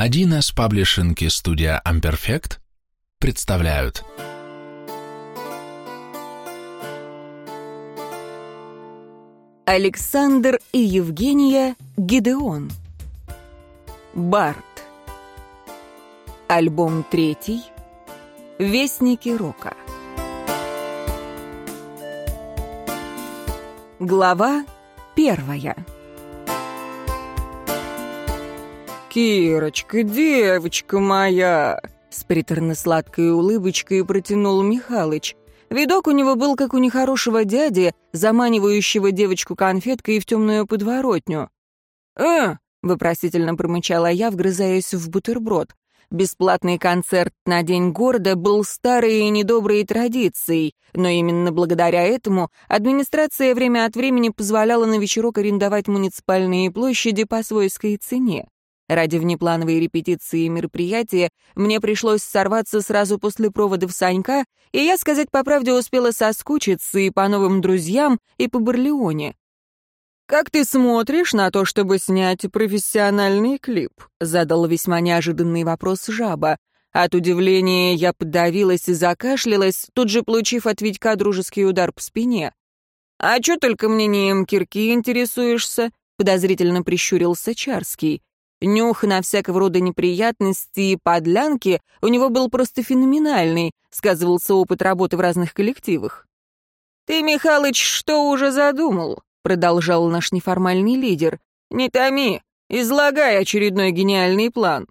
Один из паблишинки студия Amperfect представляют. Александр и Евгения Гидеон. Барт. Альбом третий. Вестники рока Глава первая «Кирочка, девочка моя!» С приторно-сладкой улыбочкой протянул Михалыч. Видок у него был, как у нехорошего дяди, заманивающего девочку конфеткой в темную подворотню. «Э!» — вопросительно промычала я, вгрызаясь в бутерброд. Бесплатный концерт на День города был старой и недоброй традицией, но именно благодаря этому администрация время от времени позволяла на вечерок арендовать муниципальные площади по свойской цене. Ради внеплановой репетиции мероприятия мне пришлось сорваться сразу после проводов Санька, и я, сказать по правде, успела соскучиться и по новым друзьям, и по Барлеоне. «Как ты смотришь на то, чтобы снять профессиональный клип?» — задал весьма неожиданный вопрос жаба. От удивления я подавилась и закашлялась, тут же получив от Витька дружеский удар по спине. «А чё только мнением кирки интересуешься?» — подозрительно прищурился Чарский. Нюх на всякого рода неприятности и подлянки у него был просто феноменальный, сказывался опыт работы в разных коллективах. «Ты, Михалыч, что уже задумал?» — продолжал наш неформальный лидер. «Не томи, излагай очередной гениальный план».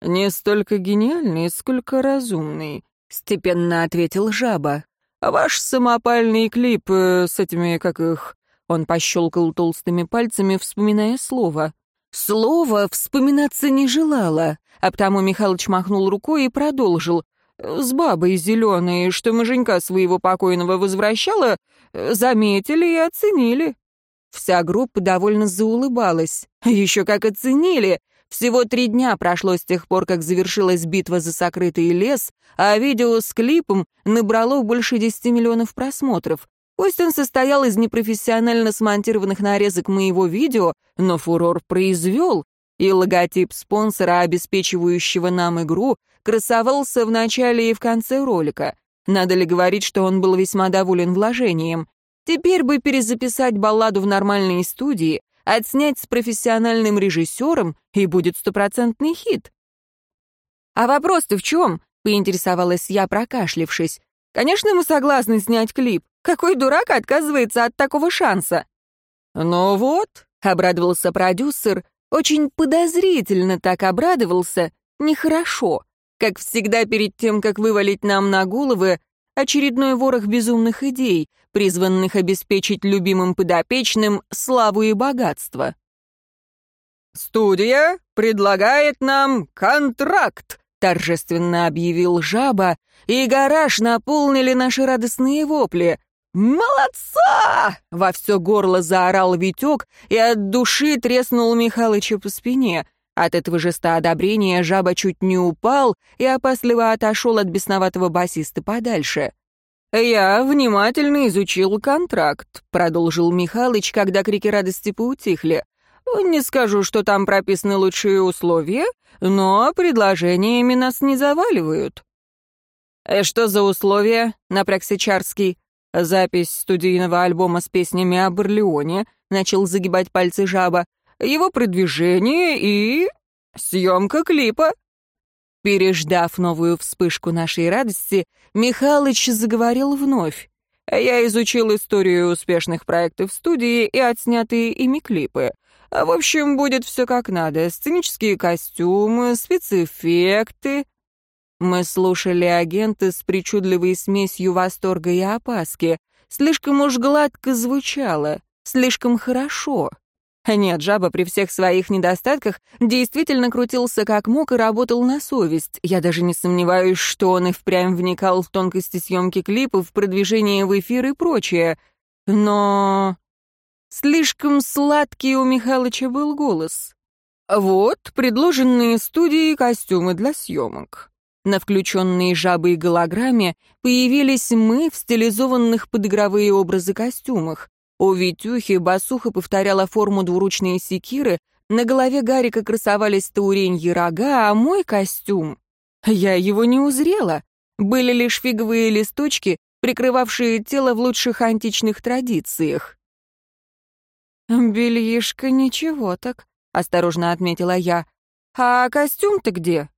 «Не столько гениальный, сколько разумный», — степенно ответил жаба. «Ваш самопальный клип э, с этими, как их...» Он пощелкал толстыми пальцами, вспоминая слово. Слово вспоминаться не желала, а потому Михалыч махнул рукой и продолжил. «С бабой зеленой, что муженька своего покойного возвращала, заметили и оценили». Вся группа довольно заулыбалась. Еще как оценили. Всего три дня прошло с тех пор, как завершилась битва за сокрытый лес, а видео с клипом набрало больше десяти миллионов просмотров. Пусть он состоял из непрофессионально смонтированных нарезок моего видео, но фурор произвел, и логотип спонсора, обеспечивающего нам игру, красовался в начале и в конце ролика. Надо ли говорить, что он был весьма доволен вложением? Теперь бы перезаписать балладу в нормальной студии, отснять с профессиональным режиссером, и будет стопроцентный хит. «А вопрос-то в чем?» — поинтересовалась я, прокашлившись. «Конечно, мы согласны снять клип. Какой дурак отказывается от такого шанса?» «Ну вот», — обрадовался продюсер, очень подозрительно так обрадовался, нехорошо, как всегда перед тем, как вывалить нам на головы очередной ворох безумных идей, призванных обеспечить любимым подопечным славу и богатство. «Студия предлагает нам контракт», — торжественно объявил жаба, и гараж наполнили наши радостные вопли. «Молодца!» — во все горло заорал Витек и от души треснул Михалыча по спине. От этого жеста одобрения жаба чуть не упал и опасливо отошел от бесноватого басиста подальше. «Я внимательно изучил контракт», — продолжил Михалыч, когда крики радости поутихли. «Не скажу, что там прописаны лучшие условия, но предложениями нас не заваливают». «Э, «Что за условия?» — напрягся Чарский. Запись студийного альбома с песнями о Барлеоне, начал загибать пальцы жаба, его продвижение и... съемка клипа. Переждав новую вспышку нашей радости, Михалыч заговорил вновь. Я изучил историю успешных проектов студии и отснятые ими клипы. В общем, будет все как надо. Сценические костюмы, спецэффекты, мы слушали агента с причудливой смесью восторга и опаски. Слишком уж гладко звучало, слишком хорошо. Нет, жаба при всех своих недостатках действительно крутился как мог и работал на совесть. Я даже не сомневаюсь, что он и впрямь вникал в тонкости съемки клипов, продвижение в эфир и прочее. Но... Слишком сладкий у Михалыча был голос. Вот предложенные студии костюмы для съемок. На включенной жабой голограмме появились мы в стилизованных под игровые образы костюмах. У Витюхи басуха повторяла форму двуручной секиры, На голове Гарика красовались тауреньи рога, а мой костюм... Я его не узрела. Были лишь фиговые листочки, прикрывавшие тело в лучших античных традициях. «Бельишко ничего так», — осторожно отметила я. «А костюм-то где?»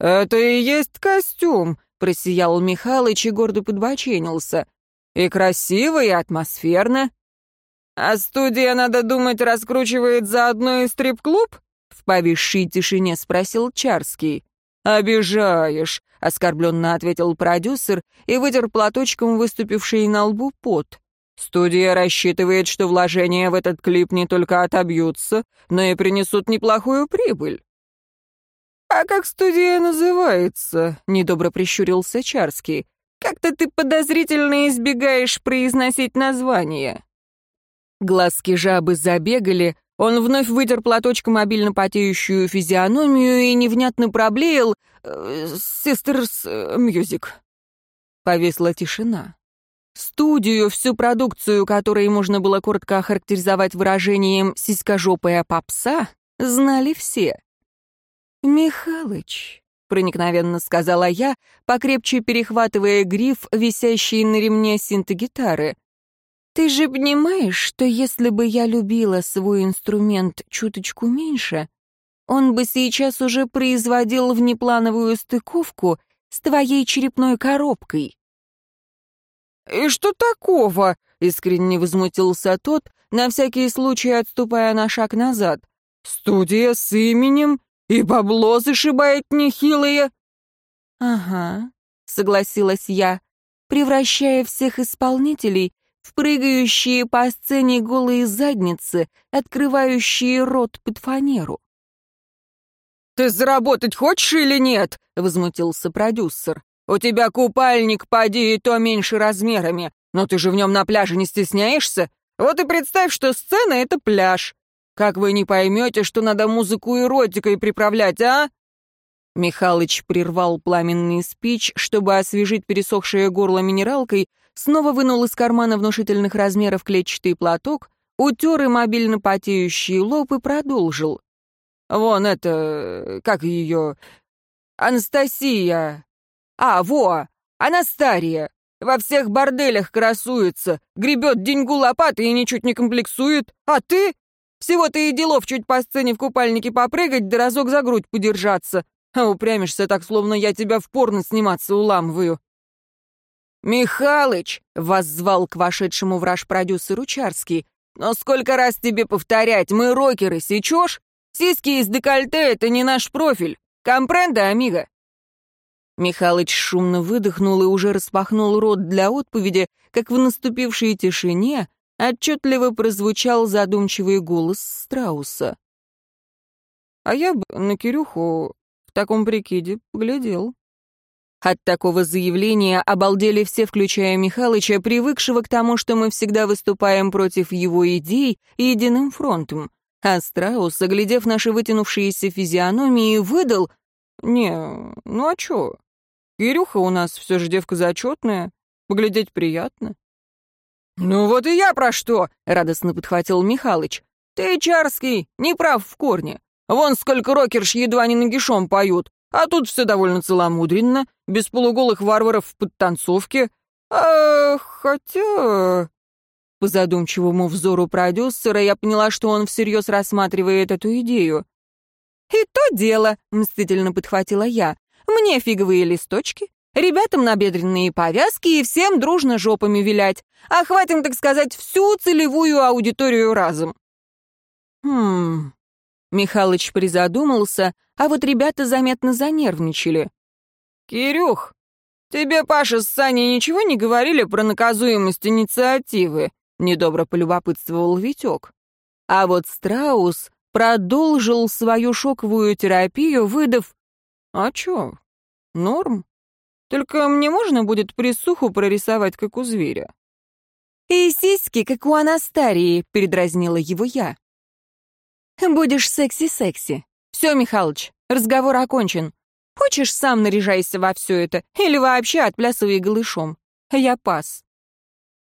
«Это и есть костюм», — просиял Михалыч и гордо подбоченился. «И красиво, и атмосферно». «А студия, надо думать, раскручивает заодно и стрип-клуб?» В повисшей тишине спросил Чарский. «Обижаешь», — оскорбленно ответил продюсер и вытер платочком выступивший на лбу пот. «Студия рассчитывает, что вложения в этот клип не только отобьются, но и принесут неплохую прибыль». «А как студия называется?» — недобро прищурился Чарский. «Как-то ты подозрительно избегаешь произносить название». Глазки жабы забегали, он вновь вытер платочком обильно потеющую физиономию и невнятно проблеял «Sisters Music». Повисла тишина. Студию, всю продукцию, которой можно было коротко охарактеризовать выражением «сиськожопая попса», знали все. «Михалыч», — проникновенно сказала я, покрепче перехватывая гриф, висящий на ремне синтегитары, ты же понимаешь, что если бы я любила свой инструмент чуточку меньше, он бы сейчас уже производил внеплановую стыковку с твоей черепной коробкой. «И что такого?» — искренне возмутился тот, на всякий случай отступая на шаг назад. «Студия с именем и бабло зашибает нехилые». «Ага», — согласилась я, превращая всех исполнителей в прыгающие по сцене голые задницы, открывающие рот под фанеру. «Ты заработать хочешь или нет?» — возмутился продюсер. «У тебя купальник, поди, и то меньше размерами, но ты же в нем на пляже не стесняешься? Вот и представь, что сцена — это пляж. Как вы не поймете, что надо музыку эротикой приправлять, а?» Михалыч прервал пламенный спич, чтобы освежить пересохшее горло минералкой, снова вынул из кармана внушительных размеров клетчатый платок, утер и мобильно потеющий лоб и продолжил. «Вон это... как ее... Анастасия... А, во! Анастария! Во всех борделях красуется, гребет деньгу лопатой и ничуть не комплексует. А ты? Всего-то и делов чуть по сцене в купальнике попрыгать, да разок за грудь подержаться. А упрямишься так, словно я тебя в порно сниматься уламываю. «Михалыч!» — воззвал к вошедшему враж продюсеру Чарский. «Но сколько раз тебе повторять, мы рокеры, сечешь? Сиськи из декольте — это не наш профиль. Компренда, амиго?» Михалыч шумно выдохнул и уже распахнул рот для отповеди, как в наступившей тишине отчетливо прозвучал задумчивый голос Страуса. «А я бы на Кирюху в таком прикиде поглядел». От такого заявления обалдели все, включая Михалыча, привыкшего к тому, что мы всегда выступаем против его идей единым фронтом. А Страус, оглядев наши вытянувшиеся физиономии, выдал «Не, ну а чё? Кирюха у нас все же девка зачетная, поглядеть приятно». «Ну вот и я про что!» — радостно подхватил Михалыч. «Ты, Чарский, не прав в корне. Вон сколько рокерш едва не нагишом поют. А тут все довольно целомудренно, без полуголых варваров в подтанцовке. А, хотя... По задумчивому взору продюсера я поняла, что он всерьез рассматривает эту идею. «И то дело», — мстительно подхватила я. «Мне фиговые листочки, ребятам набедренные повязки и всем дружно жопами вилять. Охватим, так сказать, всю целевую аудиторию разом». «Хм...» Михалыч призадумался, а вот ребята заметно занервничали. «Кирюх, тебе Паша с Саней ничего не говорили про наказуемость инициативы?» — недобро полюбопытствовал Витек. А вот Страус продолжил свою шоковую терапию, выдав «А чё, норм? Только мне можно будет присуху прорисовать, как у зверя?» «И сиськи, как у Анастарии», — передразнила его я. Будешь секси-секси. Все, Михалыч, разговор окончен. Хочешь, сам наряжайся во все это, или вообще отплясывай голышом. Я пас.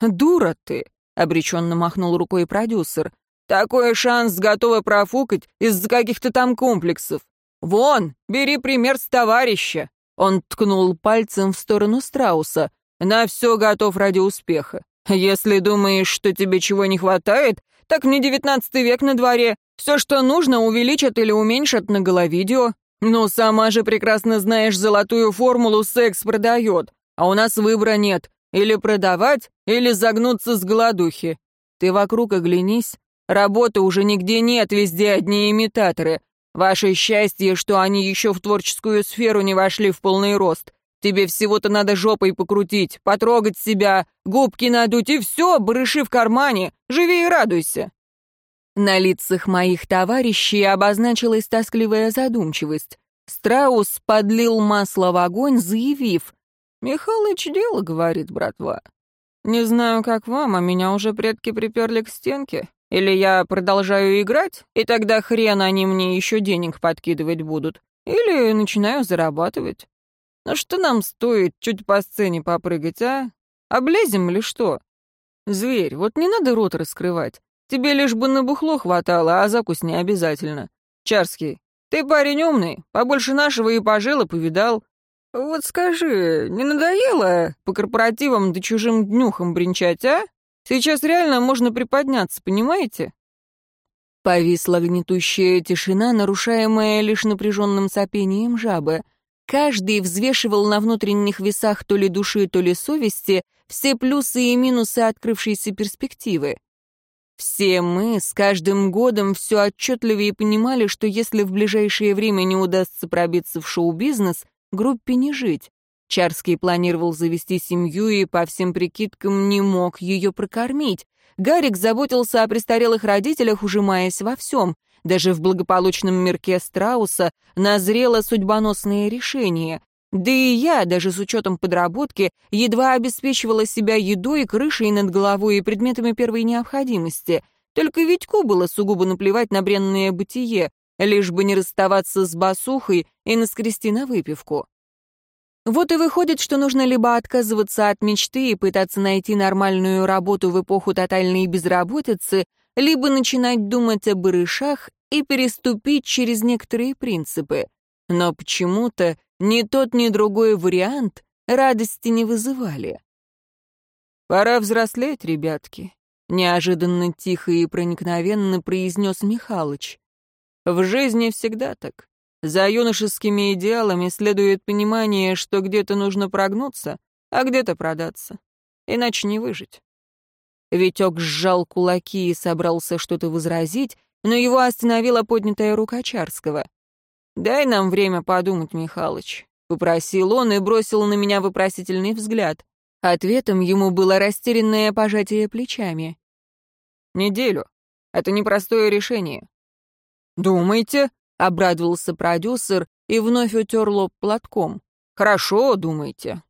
Дура ты, обреченно махнул рукой продюсер. Такой шанс готовы профукать из-за каких-то там комплексов. Вон, бери пример с товарища. Он ткнул пальцем в сторону страуса. На все готов ради успеха. Если думаешь, что тебе чего не хватает, так не девятнадцатый век на дворе. Все, что нужно, увеличат или уменьшат на головидео. Ну, сама же прекрасно знаешь золотую формулу «секс продает», а у нас выбора нет. Или продавать, или загнуться с голодухи. Ты вокруг оглянись. Работы уже нигде нет, везде одни имитаторы. Ваше счастье, что они еще в творческую сферу не вошли в полный рост. Тебе всего-то надо жопой покрутить, потрогать себя, губки надуть, и все, барыши в кармане. Живи и радуйся». На лицах моих товарищей обозначилась тоскливая задумчивость. Страус подлил масло в огонь, заявив, «Михалыч дело, — говорит братва. Не знаю, как вам, а меня уже предки приперли к стенке. Или я продолжаю играть, и тогда хрен они мне еще денег подкидывать будут. Или начинаю зарабатывать. Ну что нам стоит чуть по сцене попрыгать, а? Облезем или что? Зверь, вот не надо рот раскрывать. Тебе лишь бы на бухло хватало, а закусь не обязательно. Чарский, ты парень умный, побольше нашего и пожил, и повидал. Вот скажи, не надоело по корпоративам да чужим днюхам бренчать, а? Сейчас реально можно приподняться, понимаете? Повисла гнетущая тишина, нарушаемая лишь напряженным сопением жабы — Каждый взвешивал на внутренних весах то ли души, то ли совести все плюсы и минусы открывшейся перспективы. Все мы с каждым годом все отчетливее понимали, что если в ближайшее время не удастся пробиться в шоу-бизнес, группе не жить. Чарский планировал завести семью и, по всем прикидкам, не мог ее прокормить. Гарик заботился о престарелых родителях, ужимаясь во всем. Даже в благополучном мирке страуса назрело судьбоносное решение. Да и я, даже с учетом подработки, едва обеспечивала себя едой, крышей над головой и предметами первой необходимости. Только Витьку было сугубо наплевать на бренное бытие, лишь бы не расставаться с басухой и наскрести на выпивку. Вот и выходит, что нужно либо отказываться от мечты и пытаться найти нормальную работу в эпоху тотальной безработицы, либо начинать думать о барышах и переступить через некоторые принципы. Но почему-то ни тот, ни другой вариант радости не вызывали. «Пора взрослеть, ребятки», — неожиданно тихо и проникновенно произнес Михалыч. «В жизни всегда так. За юношескими идеалами следует понимание, что где-то нужно прогнуться, а где-то продаться. Иначе не выжить». Витек сжал кулаки и собрался что-то возразить, но его остановила поднятая рука Чарского. «Дай нам время подумать, Михалыч», — попросил он и бросил на меня вопросительный взгляд. Ответом ему было растерянное пожатие плечами. «Неделю. Это непростое решение». «Думаете?» — обрадовался продюсер и вновь утер лоб платком. «Хорошо, думайте.